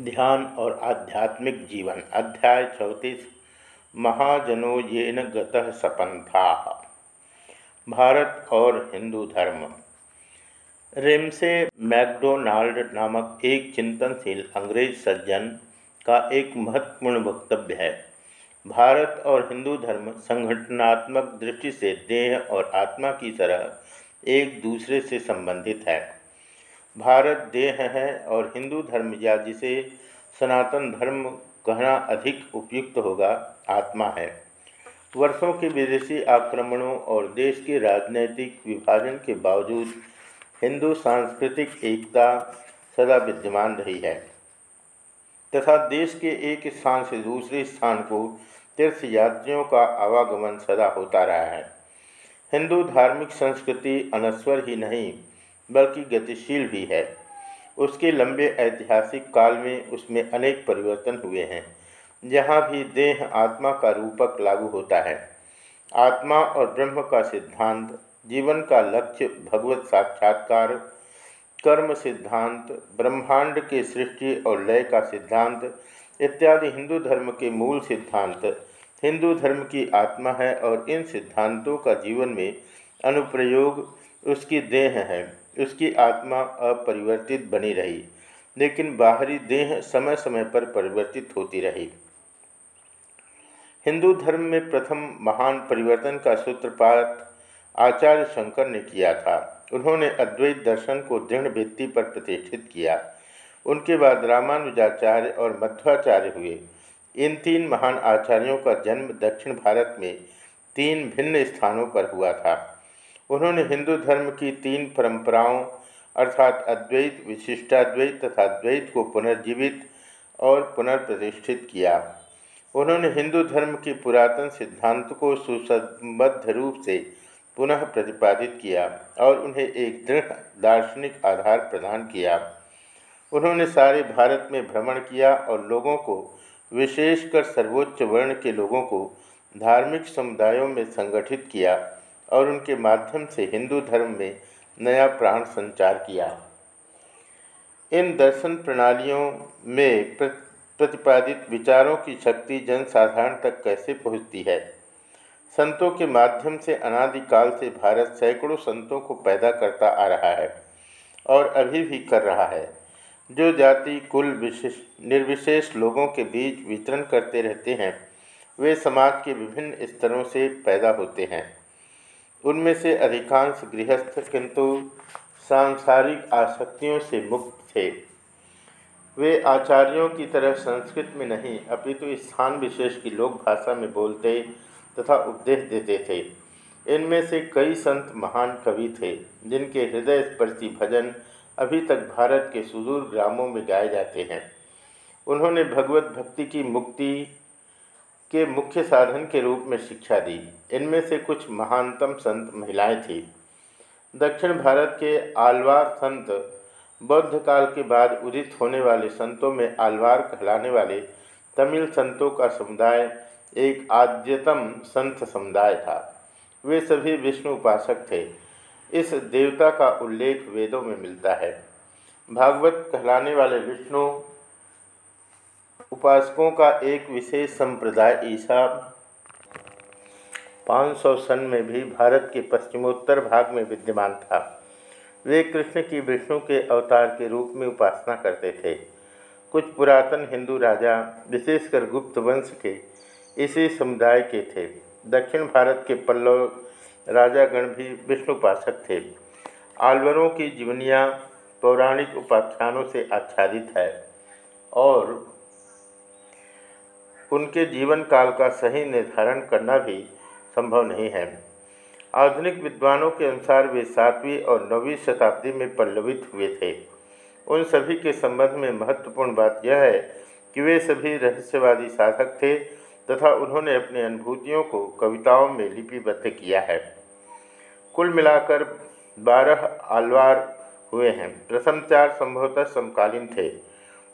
ध्यान और आध्यात्मिक जीवन। अध्याय चौंतीस, महाजनो येन गतः सपंथा भारत और हिंदू धर्म। रेमसे मैकडोनाल्ड नामक एक चिंतनशील अंग्रेज़ सज्जन का एक महत्वपूर्ण वक्तव्य है। भारत और हिंदू धर्म संगठनात्मक दृष्टि से देह और आत्मा की तरह एक दूसरे से संबंधित है। भारत देह है और हिंदू धर्म या जिसे सनातन धर्म कहना अधिक उपयुक्त होगा, आत्मा है। वर्षों के विदेशी आक्रमणों और देश के राजनैतिक विभाजन के बावजूद हिंदू सांस्कृतिक एकता सदा विद्यमान रही है तथा देश के एक स्थान से दूसरे स्थान को तीर्थ यात्रियों का आवागमन सदा होता रहा है। हिंदू धार्मिक संस्कृति अनस्वर ही नहीं बल्कि गतिशील भी है। उसके लंबे ऐतिहासिक काल में उसमें अनेक परिवर्तन हुए हैं, जहाँ भी देह आत्मा का रूपक लागू होता है। आत्मा और ब्रह्म का सिद्धांत, जीवन का लक्ष्य भगवत साक्षात्कार, कर्म सिद्धांत, ब्रह्मांड के सृष्टि और लय का सिद्धांत, इत्यादि हिंदू धर्म के मूल सिद्धांत, हिंदू धर्म की आत्मा है और इन सिद्धांतों का जीवन में अनुप्रयोग उसकी देह है, उसकी आत्मा अपरिवर्तित बनी रही, लेकिन बाहरी देह समय समय पर परिवर्तित होती रही। हिंदू धर्म में प्रथम महान परिवर्तन का सूत्रपात आचार्य शंकर ने किया था। उन्होंने अद्वैत दर्शन को दृढ़ भित्ति पर प्रतिष्ठित किया। उनके बाद रामानुजाचार्य और मध्वाचार्य हुए। इन तीन महान आचार्यों का जन्म दक्षिण भारत में तीन भिन्न स्थानों पर हुआ था। उन्होंने हिंदू धर्म की तीन परंपराओं अर्थात अद्वैत, विशिष्टाद्वैत तथा द्वैत को पुनर्जीवित और पुनर्प्रतिष्ठित किया। उन्होंने हिंदू धर्म की पुरातन सिद्धांत को सुसंबद्ध रूप से पुनः प्रतिपादित किया और उन्हें एक दृढ़ दार्शनिक आधार प्रदान किया। उन्होंने सारे भारत में भ्रमण किया और लोगों को, विशेषकर सर्वोच्च वर्ण के लोगों को, धार्मिक समुदायों में संगठित किया। और उनके माध्यम से हिंदू धर्म में नया प्राण संचार किया। इन दर्शन प्रणालियों में प्रतिपादित विचारों की शक्ति जनसाधारण तक कैसे पहुँचती है? संतों के माध्यम से अनादिकाल से भारत सैकड़ों संतों को पैदा करता आ रहा है और अभी भी कर रहा है। जो जाति, कुल विशेष, निर्विशेष लोगों के बीच वितरण करते रहते हैं, वे समाज के विभिन्न स्तरों से पैदा होते हैं। उनमें से अधिकांश गृहस्थ किंतु सांसारिक आसक्तियों से मुक्त थे। वे आचार्यों की तरह संस्कृत में नहीं, अपितु तो स्थान विशेष की लोक भाषा में बोलते तथा उपदेश देते थे। इनमें से कई संत महान कवि थे, जिनके हृदय स्पर्शी भजन अभी तक भारत के सुदूर ग्रामों में गाए जाते हैं। उन्होंने भगवत भक्ति की मुक्ति के मुख्य साधन के रूप में शिक्षा दी। इनमें से कुछ महानतम संत महिलाएँ थीं। दक्षिण भारत के आलवार संत बौद्ध काल के बाद उदित होने वाले संतों में आलवार कहलाने वाले तमिल संतों का समुदाय एक आद्यतम संत समुदाय था। वे सभी विष्णु उपासक थे। इस देवता का उल्लेख वेदों में मिलता है। भागवत कहलाने वाले विष्णु उपासकों का एक विशेष संप्रदाय ईसा। 500 सन में भी भारत के पश्चिमोत्तर भाग में विद्यमान था। वे कृष्ण की विष्णु के अवतार के रूप में उपासना करते थे। कुछ पुरातन हिंदू राजा, विशेषकर गुप्त वंश के, इसी समुदाय के थे। दक्षिण भारत के पल्लव राजागण भी विष्णुपासक थे। आलवरों की जीवनियाँ पौराणिक उपाख्यानों से आच्छादित है और उनके जीवन काल का सही निर्धारण करना भी संभव नहीं है। आधुनिक विद्वानों के अनुसार वे सातवीं और नौवीं शताब्दी में पल्लवित हुए थे। उन सभी के संबंध में महत्वपूर्ण बात यह है कि वे सभी रहस्यवादी साधक थे तथा उन्होंने अपनी अनुभूतियों को कविताओं में लिपिबद्ध किया है। कुल मिलाकर बारह आलवार हुए हैं। प्रथम चार संभवतः समकालीन थे।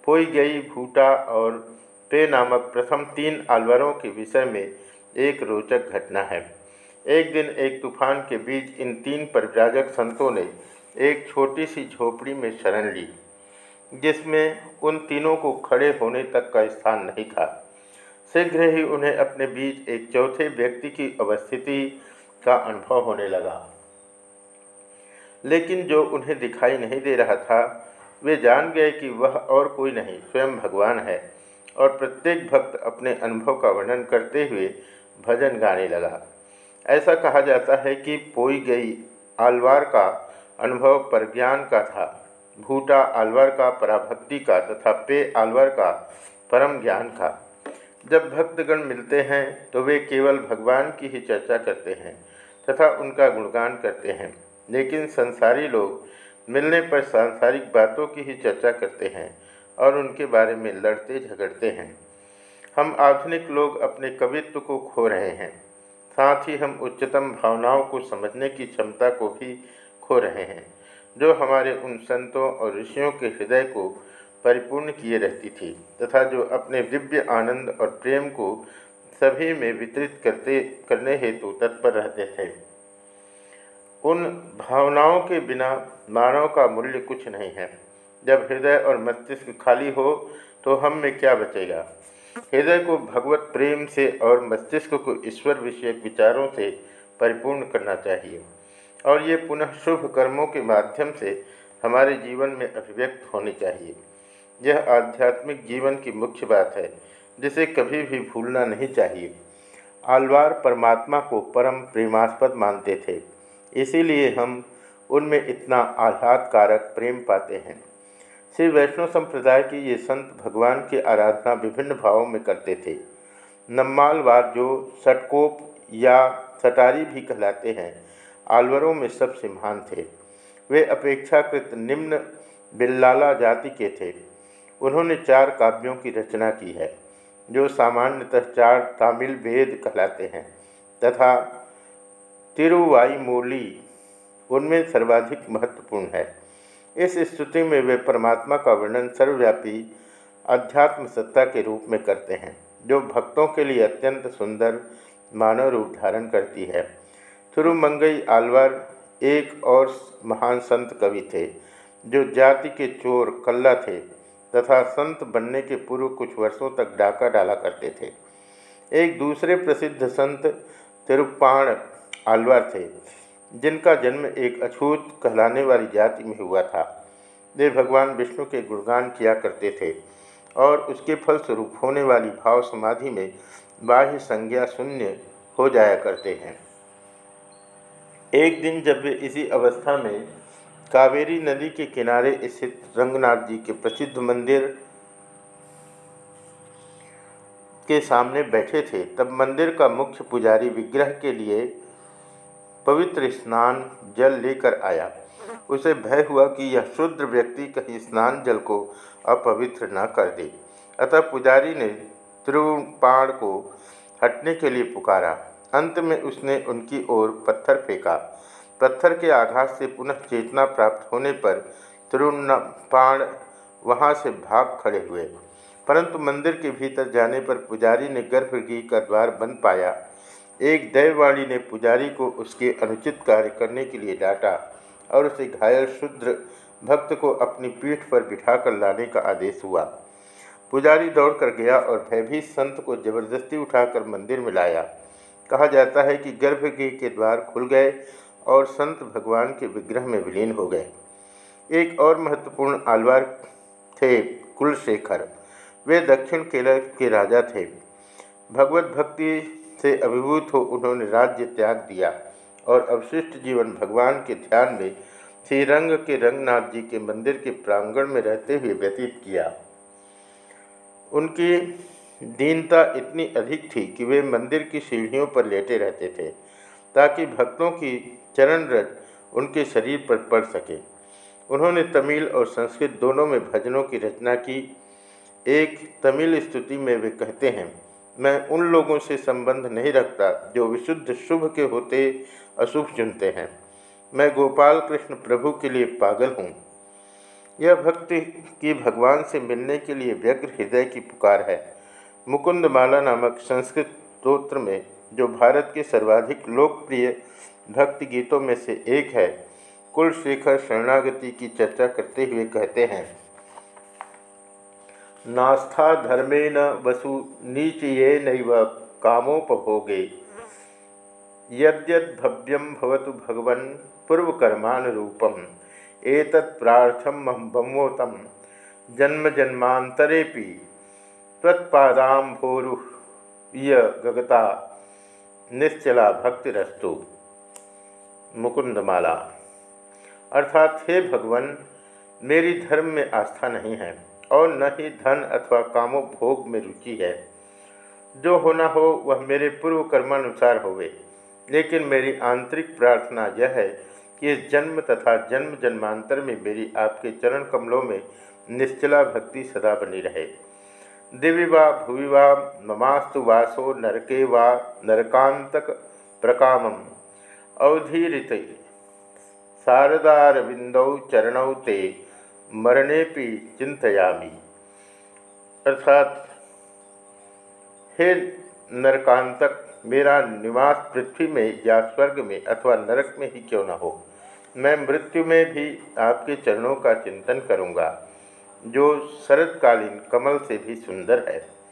पोई गई, भूटा और पे नामक प्रथम तीन अलवरों के विषय में एक रोचक घटना है। एक दिन एक तूफ़ान के बीच इन तीन परिव्राजक संतों ने एक छोटी सी झोपड़ी में शरण ली, जिसमें उन तीनों को खड़े होने तक का स्थान नहीं था। शीघ्र ही उन्हें अपने बीच एक चौथे व्यक्ति की अवस्थिति का अनुभव होने लगा। लेकिन जो उन्हें दिखाई नहीं दे रहा था, वे जान गए कि वह और कोई नहीं, स्वयं भगवान है। और प्रत्येक भक्त अपने अनुभव का वर्णन करते हुए भजन गाने लगा। ऐसा कहा जाता है कि पोई गई आलवार का अनुभव परज्ञान का था, भूटा आलवार का पराभक्ति का तथा पे आलवार का परम ज्ञान का जब भक्तगण मिलते हैं तो वे केवल भगवान की ही चर्चा करते हैं तथा उनका गुणगान करते हैं। लेकिन संसारी लोग मिलने पर सांसारिक बातों की ही चर्चा करते हैं और उनके बारे में लड़ते झगड़ते हैं। हम आधुनिक लोग अपने कवित्व को खो रहे हैं। साथ ही हम उच्चतम भावनाओं को समझने की क्षमता को भी खो रहे हैं, जो हमारे उन संतों और ऋषियों के हृदय को परिपूर्ण किए रहती थी तथा जो अपने दिव्य आनंद और प्रेम को सभी में वितरित करते, करने हेतु तत्पर रहते थे। उन भावनाओं के बिना मानव का मूल्य कुछ नहीं है। जब हृदय और मस्तिष्क खाली हो तो हम में क्या बचेगा? हृदय को भगवत प्रेम से और मस्तिष्क को ईश्वर विषयक विचारों से परिपूर्ण करना चाहिए। और ये पुनः शुभ कर्मों के माध्यम से हमारे जीवन में अभिव्यक्त होनी चाहिए। यह आध्यात्मिक जीवन की मुख्य बात है, जिसे कभी भी भूलना नहीं चाहिए। आलवार परमात्मा को परम प्रेमास्पद मानते थे, इसीलिए हम उनमें इतना आह्लादकारक प्रेम पाते हैं। श्री वैष्णव संप्रदाय के ये संत भगवान की आराधना विभिन्न भावों में करते थे। नम्मालवार जो सटकोप या सटारी भी कहलाते हैं, आलवरों में सबसे महान थे। वे अपेक्षाकृत निम्न बिल्लाला जाति के थे। उन्होंने चार काव्यों की रचना की है, जो सामान्यतः चार तामिल वेद कहलाते हैं, तथा तिरुवाई तिरुवाईमोली उनमें सर्वाधिक महत्वपूर्ण है। इस स्तुति में वे परमात्मा का वर्णन सर्वव्यापी अध्यात्म सत्ता के रूप में करते हैं, जो भक्तों के लिए अत्यंत सुंदर मानव रूप धारण करती है। थिरुमंगई आलवर एक और महान संत कवि थे, जो जाति के चोर, कल्ला थे तथा संत बनने के पूर्व कुछ वर्षों तक डाका डाला करते थे। एक दूसरे प्रसिद्ध संत तिरुपाण आलवर थे। जिनका जन्म एक अछूत कहलाने वाली जाति में हुआ था। वे भगवान विष्णु के गुणगान किया करते थे और उसके फलस्वरूप होने वाली भाव समाधि में बाह्य संज्ञा शून्य हो जाया करते हैं। एक दिन जब वे इसी अवस्था में कावेरी नदी के किनारे स्थित रंगनाथ जी के प्रसिद्ध मंदिर के सामने बैठे थे, तब मंदिर का मुख्य पुजारी विग्रह के लिए पवित्र स्नान जल लेकर आया। उसे भय हुआ कि यह शुद्र व्यक्ति कहीं स्नान जल को अपवित्र न कर दे। अतः पुजारी ने त्रिपाण को हटने के लिए पुकारा। अंत में उसने उनकी ओर पत्थर फेंका। पत्थर के आघात से पुनः चेतना प्राप्त होने पर त्रिपाण वहाँ से भाग खड़े हुए। परंतु मंदिर के भीतर जाने पर पुजारी ने गर्भगृह का द्वार बंद पाया। एक दैववाणी ने पुजारी को उसके अनुचित कार्य करने के लिए डांटा और उसे घायल शुद्र भक्त को अपनी पीठ पर बिठाकर लाने का आदेश हुआ। पुजारी दौड़कर गया और भयभीत संत को ज़बरदस्ती उठाकर मंदिर में लाया। कहा जाता है कि गर्भगृह के द्वार खुल गए और संत भगवान के विग्रह में विलीन हो गए। एक और महत्वपूर्ण आलवार थे कुलशेखर। वे दक्षिण केरल के राजा थे। भगवत भक्ति से अभिभूत हो उन्होंने राज्य त्याग दिया और अवशिष्ट जीवन भगवान के ध्यान में श्रीरंग के रंगनाथ जी के मंदिर के प्रांगण में रहते हुए व्यतीत किया। उनकी दीनता इतनी अधिक थी कि वे मंदिर की सीढ़ियों पर लेटे रहते थे, ताकि भक्तों की चरण रज उनके शरीर पर पड़ सके। उन्होंने तमिल और संस्कृत दोनों में भजनों की रचना की। एक तमिल स्तुति में वे कहते हैं मैं उन लोगों से संबंध नहीं रखता जो विशुद्ध शुभ के होते अशुभ चुनते हैं। मैं गोपाल कृष्ण प्रभु के लिए पागल हूँ। यह भक्ति की भगवान से मिलने के लिए व्यग्र हृदय की पुकार है। मुकुंद माला नामक संस्कृत स्त्रोत्र में, जो भारत के सर्वाधिक लोकप्रिय भक्ति गीतों में से एक है कुलशेखर शरणागति की चर्चा करते हुए कहते हैं। नास्था धर्मेण वसु नीचयेनैव कामोपभोगे। यद्यद्भव्यं भवतु भगवन् पूर्वकर्मानुरूपम्। एतत्प्रार्थम बमोतम जन्म जन्मांतरेपि त्वत्पादाम्भोरुह्य गगता निश्चला भक्तिरस्तु। मुकुंदमाला अर्थात हे भगवान, मेरी धर्म में आस्था नहीं है। और न ही धन अथवा कामोभोग में रुचि है। जो होना हो, वह मेरे पूर्व कर्मानुसार होवे। लेकिन मेरी आंतरिक प्रार्थना यह है कि इस जन्म तथा जन्म जन्मांतर में मेरी आपके चरण कमलों में निश्चला भक्ति सदा बनी रहे। दिव्य वा, भुवि वा ममास्तु वासो, नरके वा, नरकांतक प्रकामम। अवधीरित। शारदारविंदौ चरणौ ते। मरणेपि चिंतयामी। अर्थात, हे नरकांतक, मेरा निवास पृथ्वी में या स्वर्ग में अथवा नरक में ही क्यों न हो? मैं मृत्यु में भी आपके चरणों का चिंतन करूँगा, जो शरतकालीन कमल से भी सुंदर है।